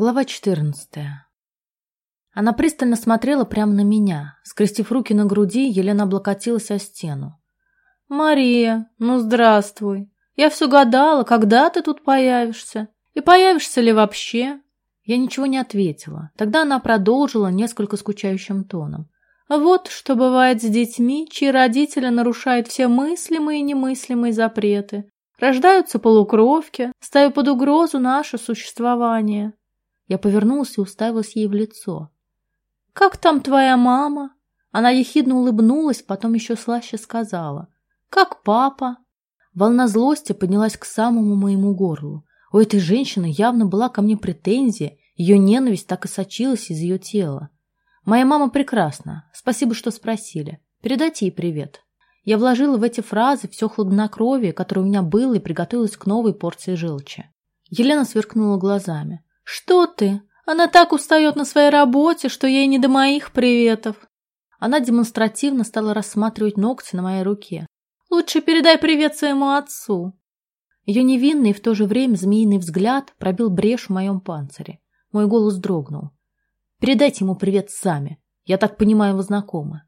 Глава 14. Она пристально смотрела прямо на меня. Скрестив руки на груди, Елена облокотилась о стену. «Мария, ну здравствуй. Я все гадала, когда ты тут появишься. И появишься ли вообще?» Я ничего не ответила. Тогда она продолжила несколько скучающим тоном. «Вот что бывает с детьми, чьи родители нарушают все мыслимые и немыслимые запреты. Рождаются полукровки, ставя под угрозу наше существование. Я повернулась и уставилась ей в лицо. «Как там твоя мама?» Она ехидно улыбнулась, потом еще слаще сказала. «Как папа?» Волна злости поднялась к самому моему горлу. У этой женщины явно была ко мне претензия, ее ненависть так и сочилась из ее тела. «Моя мама прекрасна. Спасибо, что спросили. Передайте ей привет». Я вложила в эти фразы все хладнокровие, которое у меня было, и приготовилась к новой порции желчи. Елена сверкнула глазами. «Что ты? Она так устает на своей работе, что ей не до моих приветов». Она демонстративно стала рассматривать ногти на моей руке. «Лучше передай привет своему отцу». Ее невинный и в то же время змеиный взгляд пробил брешь в моем панцире. Мой голос дрогнул. «Передайте ему привет сами. Я так понимаю, вы знакомы».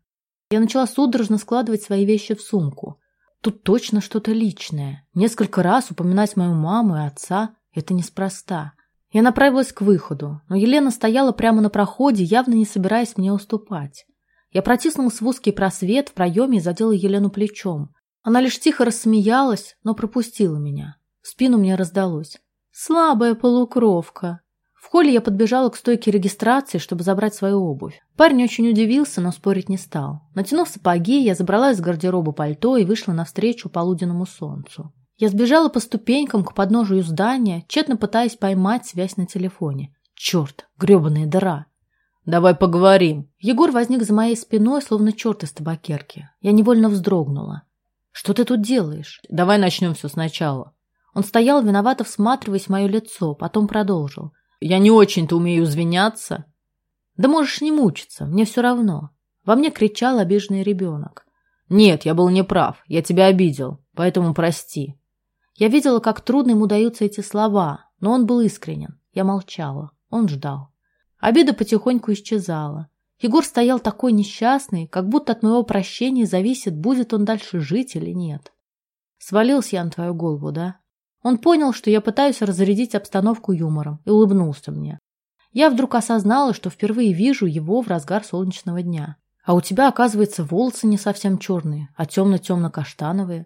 Я начала судорожно складывать свои вещи в сумку. Тут точно что-то личное. Несколько раз упоминать мою маму и отца – это неспроста. Я направилась к выходу, но Елена стояла прямо на проходе, явно не собираясь мне уступать. Я протиснулась в узкий просвет в проеме и задела Елену плечом. Она лишь тихо рассмеялась, но пропустила меня. В спину мне раздалось. «Слабая полукровка!» В холле я подбежала к стойке регистрации, чтобы забрать свою обувь. Парень очень удивился, но спорить не стал. Натянув сапоги, я забрала из гардероба пальто и вышла навстречу полуденному солнцу. Я сбежала по ступенькам к подножию здания, тщетно пытаясь поймать связь на телефоне. Черт, гребаная дыра. «Давай поговорим». Егор возник за моей спиной, словно черт из табакерки. Я невольно вздрогнула. «Что ты тут делаешь?» «Давай начнем все сначала». Он стоял, виновато всматриваясь в мое лицо, потом продолжил. «Я не очень-то умею извиняться». «Да можешь не мучиться, мне все равно». Во мне кричал обиженный ребенок. «Нет, я был неправ, я тебя обидел, поэтому прости». Я видела, как трудно ему даются эти слова, но он был искренен. Я молчала. Он ждал. Обида потихоньку исчезала. Егор стоял такой несчастный, как будто от моего прощения зависит, будет он дальше жить или нет. Свалился я на твою голову, да? Он понял, что я пытаюсь разрядить обстановку юмором, и улыбнулся мне. Я вдруг осознала, что впервые вижу его в разгар солнечного дня. А у тебя, оказывается, волосы не совсем черные, а темно-темно-каштановые.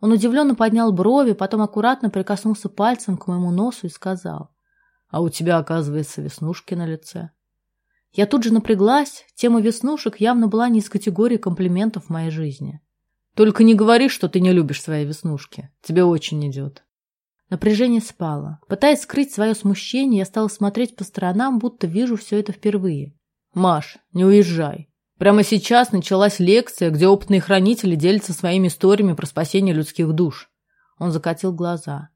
Он удивленно поднял брови, потом аккуратно прикоснулся пальцем к моему носу и сказал. «А у тебя, оказывается, веснушки на лице». Я тут же напряглась. Тема веснушек явно была не из категории комплиментов в моей жизни. «Только не говори, что ты не любишь свои веснушки. Тебе очень идет». Напряжение спало. Пытаясь скрыть свое смущение, я стала смотреть по сторонам, будто вижу все это впервые. «Маш, не уезжай. Прямо сейчас началась лекция, где опытные хранители делятся своими историями про спасение людских душ. Он закатил глаза.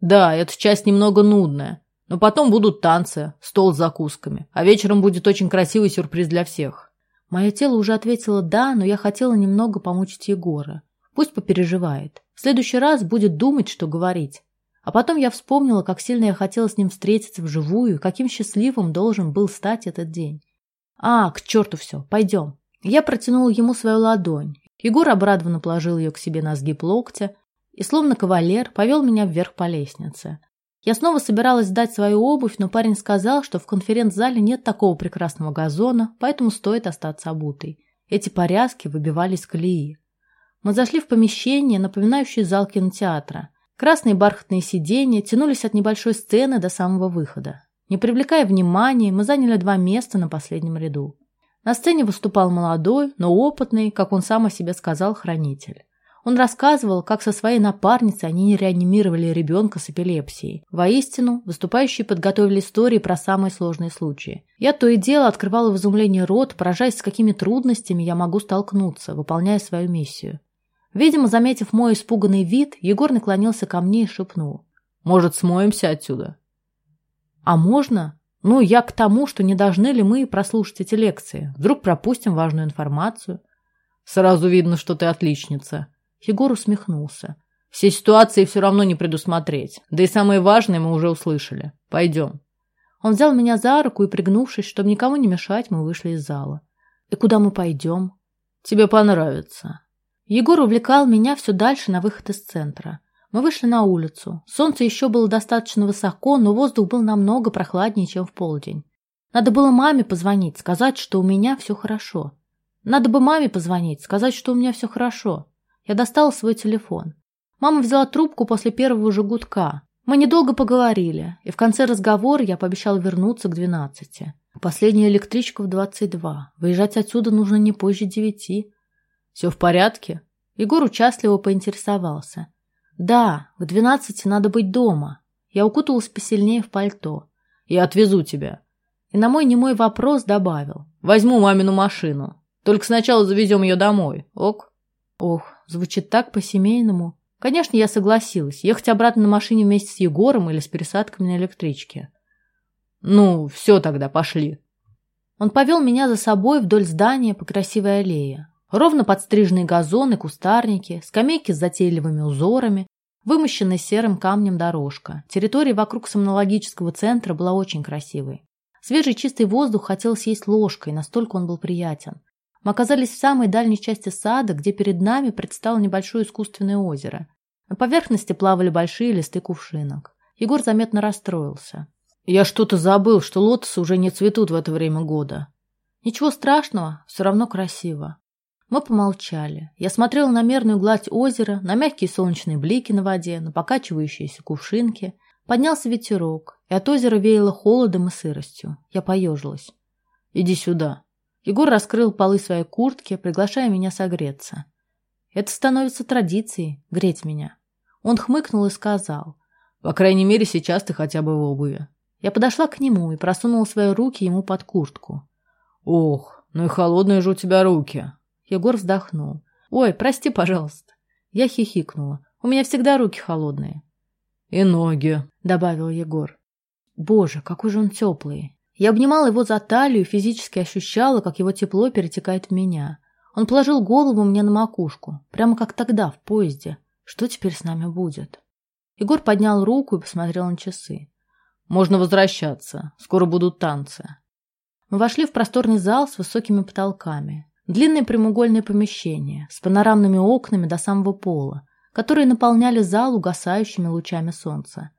Да, эта часть немного нудная, но потом будут танцы, стол с закусками, а вечером будет очень красивый сюрприз для всех. Мое тело уже ответило «да», но я хотела немного помучить Егора. Пусть попереживает. В следующий раз будет думать, что говорить. А потом я вспомнила, как сильно я хотела с ним встретиться вживую, каким счастливым должен был стать этот день. «А, к черту все, пойдем». Я протянула ему свою ладонь. Егор обрадованно положил ее к себе на сгиб локтя и, словно кавалер, повел меня вверх по лестнице. Я снова собиралась сдать свою обувь, но парень сказал, что в конференц-зале нет такого прекрасного газона, поэтому стоит остаться обутой. Эти порядки выбивались из колеи. Мы зашли в помещение, напоминающее зал кинотеатра. Красные бархатные сиденья тянулись от небольшой сцены до самого выхода. Не привлекая внимания, мы заняли два места на последнем ряду. На сцене выступал молодой, но опытный, как он сам о себе сказал, хранитель. Он рассказывал, как со своей напарницей они реанимировали ребенка с эпилепсией. Воистину, выступающие подготовили истории про самые сложные случаи. Я то и дело открывала в изумлении рот, поражаясь, с какими трудностями я могу столкнуться, выполняя свою миссию. Видимо, заметив мой испуганный вид, Егор наклонился ко мне и шепнул. «Может, смоемся отсюда?» А можно? Ну, я к тому, что не должны ли мы прослушать эти лекции. Вдруг пропустим важную информацию. Сразу видно, что ты отличница. Егор усмехнулся. Все ситуации все равно не предусмотреть. Да и самые важные мы уже услышали. Пойдем. Он взял меня за руку и, пригнувшись, чтобы никому не мешать, мы вышли из зала. «И куда мы пойдем?» «Тебе понравится». Егор увлекал меня все дальше на выход из центра. Мы вышли на улицу. Солнце еще было достаточно высоко, но воздух был намного прохладнее, чем в полдень. Надо было маме позвонить, сказать, что у меня все хорошо. Надо бы маме позвонить, сказать, что у меня все хорошо. Я достала свой телефон. Мама взяла трубку после первого же гудка. Мы недолго поговорили, и в конце разговора я пообещал вернуться к двенадцати. Последняя электричка в двадцать два. Выезжать отсюда нужно не позже девяти. Все в порядке? Егор участливо поинтересовался. Да, в двенадцати надо быть дома. Я укуталась посильнее в пальто. Я отвезу тебя. И на мой немой вопрос добавил. Возьму мамину машину. Только сначала завезем ее домой. Ок? Ох, звучит так по-семейному. Конечно, я согласилась. Ехать обратно на машине вместе с Егором или с пересадками на электричке. Ну, все тогда, пошли. Он повел меня за собой вдоль здания по красивой аллее. Ровно подстриженные газоны, кустарники, скамейки с затейливыми узорами, вымощенная серым камнем дорожка. Территория вокруг сомнологического центра была очень красивой. Свежий чистый воздух хотелось есть ложкой, настолько он был приятен. Мы оказались в самой дальней части сада, где перед нами предстало небольшое искусственное озеро. На поверхности плавали большие листы кувшинок. Егор заметно расстроился. «Я что-то забыл, что лотосы уже не цветут в это время года». «Ничего страшного, все равно красиво». Мы помолчали. Я смотрела на мерную гладь озера, на мягкие солнечные блики на воде, на покачивающиеся кувшинки. Поднялся ветерок, и от озера веяло холодом и сыростью. Я поежилась. «Иди сюда». Егор раскрыл полы своей куртки, приглашая меня согреться. Это становится традицией — греть меня. Он хмыкнул и сказал. «По крайней мере, сейчас ты хотя бы в обуви». Я подошла к нему и просунула свои руки ему под куртку. «Ох, ну и холодные же у тебя руки!» Егор вздохнул. «Ой, прости, пожалуйста». Я хихикнула. «У меня всегда руки холодные». «И ноги», — добавил Егор. «Боже, какой же он теплый!» Я обнимала его за талию и физически ощущала, как его тепло перетекает в меня. Он положил голову мне на макушку, прямо как тогда, в поезде. Что теперь с нами будет? Егор поднял руку и посмотрел на часы. «Можно возвращаться. Скоро будут танцы». Мы вошли в просторный зал с высокими потолками. Длинное прямоугольное помещение с панорамными окнами до самого пола, которые наполняли зал угасающими лучами солнца.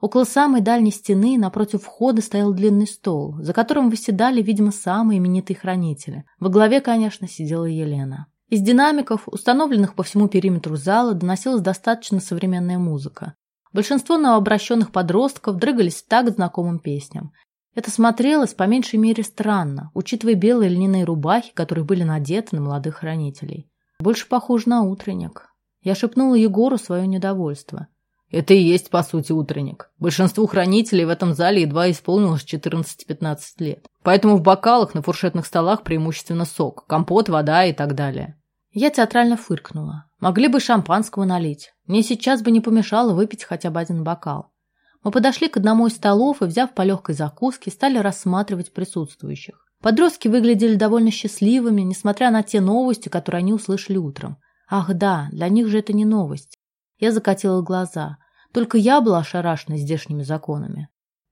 Около самой дальней стены напротив входа стоял длинный стол, за которым выседали, видимо, самые именитые хранители. Во главе, конечно, сидела Елена. Из динамиков, установленных по всему периметру зала, доносилась достаточно современная музыка. Большинство новообращенных подростков дрыгались так знакомым песням. Это смотрелось по меньшей мере странно, учитывая белые льняные рубахи, которые были надеты на молодых хранителей. Больше похоже на утренник. Я шепнула Егору свое недовольство. Это и есть, по сути, утренник. Большинству хранителей в этом зале едва исполнилось 14-15 лет. Поэтому в бокалах на фуршетных столах преимущественно сок, компот, вода и так далее. Я театрально фыркнула. Могли бы шампанского налить. Мне сейчас бы не помешало выпить хотя бы один бокал. Мы подошли к одному из столов и, взяв по легкой закуске, стали рассматривать присутствующих. Подростки выглядели довольно счастливыми, несмотря на те новости, которые они услышали утром. Ах да, для них же это не новость. Я закатила глаза. Только я была ошарашена здешними законами.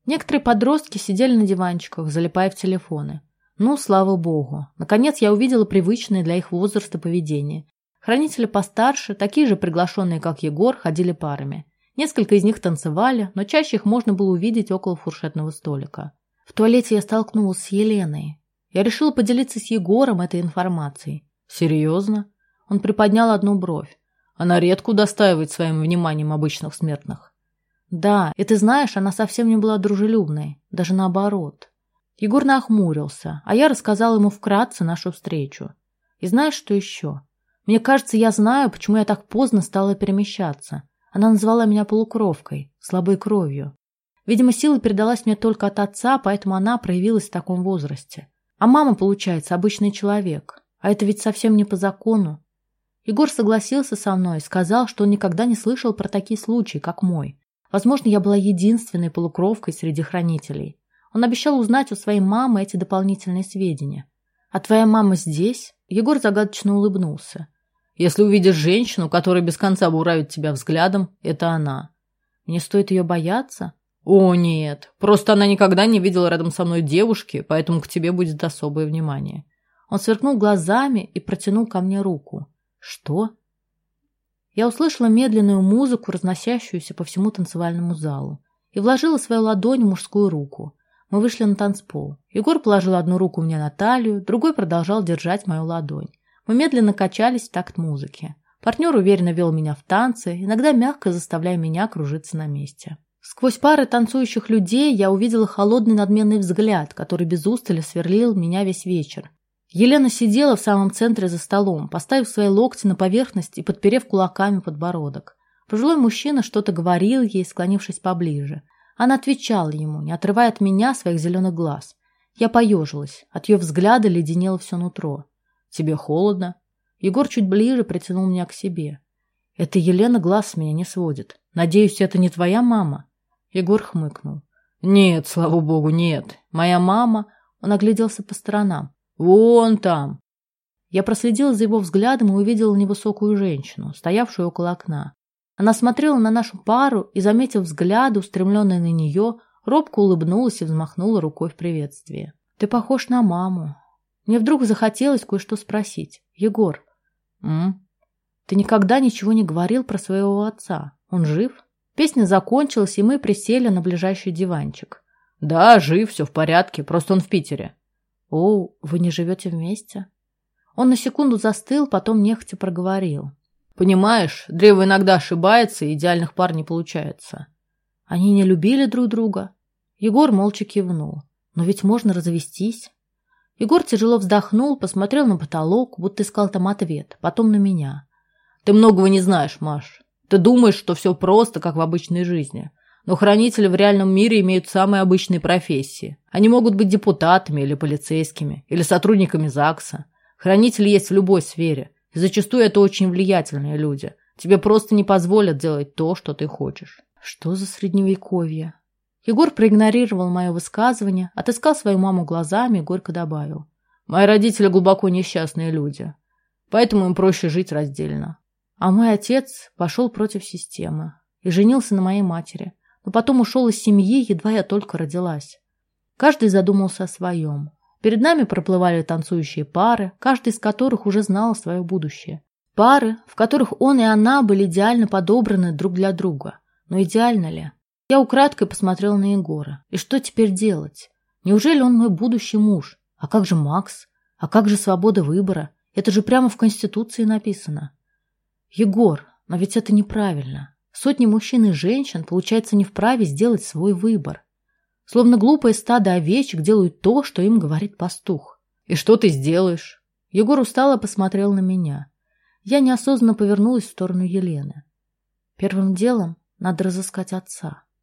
Некоторые подростки сидели на диванчиках, залипая в телефоны. Ну, слава богу. Наконец я увидела привычное для их возраста поведение. Хранители постарше, такие же приглашенные, как Егор, ходили парами. Несколько из них танцевали, но чаще их можно было увидеть около фуршетного столика. В туалете я столкнулась с Еленой. Я решила поделиться с Егором этой информацией. Серьезно? Он приподнял одну бровь. Она редко удостаивает своим вниманием обычных смертных. Да, и ты знаешь, она совсем не была дружелюбной. Даже наоборот. Егор нахмурился, а я рассказала ему вкратце нашу встречу. И знаешь, что еще? Мне кажется, я знаю, почему я так поздно стала перемещаться. Она назвала меня полукровкой, слабой кровью. Видимо, сила передалась мне только от отца, поэтому она проявилась в таком возрасте. А мама, получается, обычный человек. А это ведь совсем не по закону. Егор согласился со мной и сказал, что он никогда не слышал про такие случаи, как мой. Возможно, я была единственной полукровкой среди хранителей. Он обещал узнать у своей мамы эти дополнительные сведения. «А твоя мама здесь?» Егор загадочно улыбнулся. Если увидишь женщину, которая без конца буравит тебя взглядом, это она. Мне стоит ее бояться? О, нет. Просто она никогда не видела рядом со мной девушки, поэтому к тебе будет особое внимание. Он сверкнул глазами и протянул ко мне руку. Что? Я услышала медленную музыку, разносящуюся по всему танцевальному залу, и вложила свою ладонь в мужскую руку. Мы вышли на танцпол. Егор положил одну руку мне на талию, другой продолжал держать мою ладонь. Мы медленно качались в такт музыки. Партнер уверенно вел меня в танцы, иногда мягко заставляя меня кружиться на месте. Сквозь пары танцующих людей я увидела холодный надменный взгляд, который без устали сверлил меня весь вечер. Елена сидела в самом центре за столом, поставив свои локти на поверхность и подперев кулаками подбородок. Пожилой мужчина что-то говорил ей, склонившись поближе. Она отвечала ему, не отрывая от меня своих зеленых глаз. Я поежилась. От ее взгляда леденело все нутро. «Тебе холодно?» Егор чуть ближе притянул меня к себе. «Это Елена глаз с меня не сводит. Надеюсь, это не твоя мама?» Егор хмыкнул. «Нет, слава богу, нет. Моя мама...» Он огляделся по сторонам. «Вон там!» Я проследила за его взглядом и увидела невысокую женщину, стоявшую около окна. Она смотрела на нашу пару и, заметив взгляды, устремленные на нее, робко улыбнулась и взмахнула рукой в приветствии. «Ты похож на маму». Мне вдруг захотелось кое-что спросить. «Егор, м? ты никогда ничего не говорил про своего отца? Он жив?» Песня закончилась, и мы присели на ближайший диванчик. «Да, жив, все в порядке, просто он в Питере». «О, вы не живете вместе?» Он на секунду застыл, потом нехотя проговорил. «Понимаешь, древо иногда ошибается, и идеальных пар не получается». «Они не любили друг друга?» Егор молча кивнул. «Но ведь можно развестись». Егор тяжело вздохнул, посмотрел на потолок, будто искал там ответ, потом на меня. «Ты многого не знаешь, Маш. Ты думаешь, что все просто, как в обычной жизни. Но хранители в реальном мире имеют самые обычные профессии. Они могут быть депутатами или полицейскими, или сотрудниками ЗАГСа. Хранители есть в любой сфере. И зачастую это очень влиятельные люди. Тебе просто не позволят делать то, что ты хочешь. Что за средневековье? Егор проигнорировал мое высказывание, отыскал свою маму глазами и горько добавил. Мои родители глубоко несчастные люди. Поэтому им проще жить раздельно. А мой отец пошел против системы и женился на моей матери, но потом ушел из семьи, едва я только родилась. Каждый задумался о своем. Перед нами проплывали танцующие пары, каждый из которых уже знал свое будущее. Пары, в которых он и она были идеально подобраны друг для друга. Но идеально ли? Я украдкой посмотрела на Егора. И что теперь делать? Неужели он мой будущий муж? А как же Макс? А как же свобода выбора? Это же прямо в Конституции написано. Егор, но ведь это неправильно. Сотни мужчин и женщин, получается, не вправе сделать свой выбор. Словно глупое стадо овечек делают то, что им говорит пастух. «И что ты сделаешь?» Егор устало посмотрел на меня. Я неосознанно повернулась в сторону Елены. Первым делом надо разыскать отца.